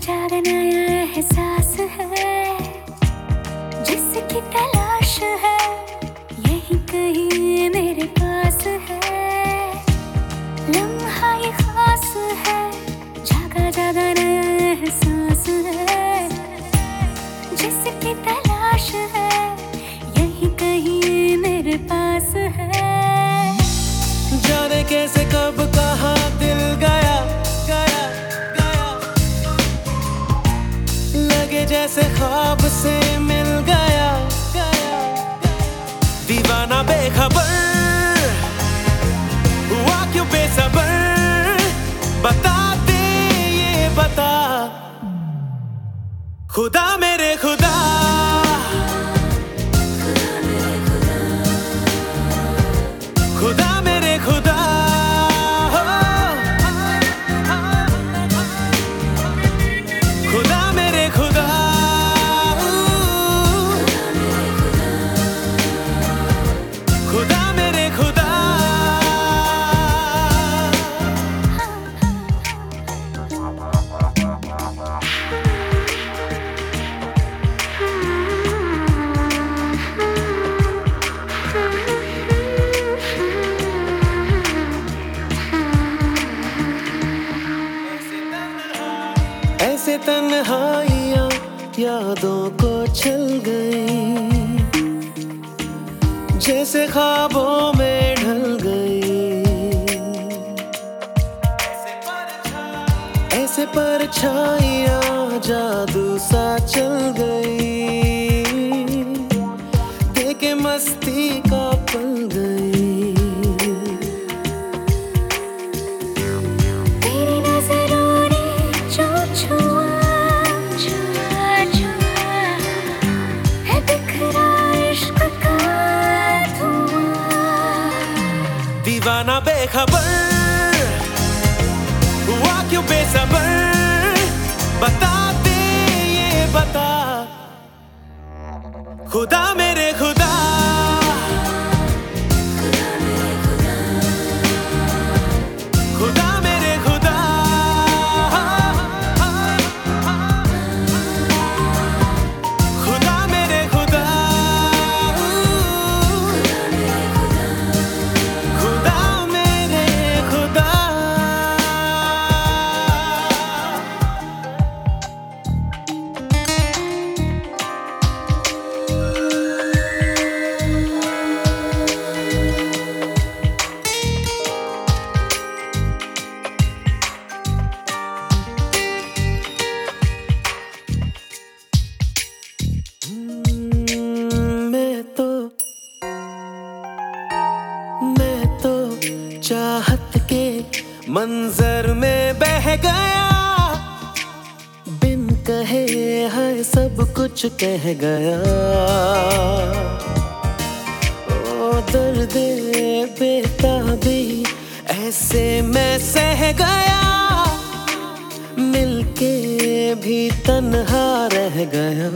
जाग एहसास है। जिसकी तलाश है यही कहीं मेरे पास है। लम्हा जैसे ख्वाब से मिल गया। दीवाना बेखबर। हुआ क्यों बेसबर? बता दे, ये बता। खुदा मेरे खुदा यादों को चल गई, जैसे ख्वाबों में ढल गई। ऐसे परछाइयाँ, जादू सा चल गई। क्यों बेसबर? बता दे ये बता। खुदा मेरे खुदा। मंजर में बह गया। बिन कहे है सब कुछ कह गया। ओ दर्द बेताबी, ऐसे मैं सह गया। मिलके भी तन्हा रह गया।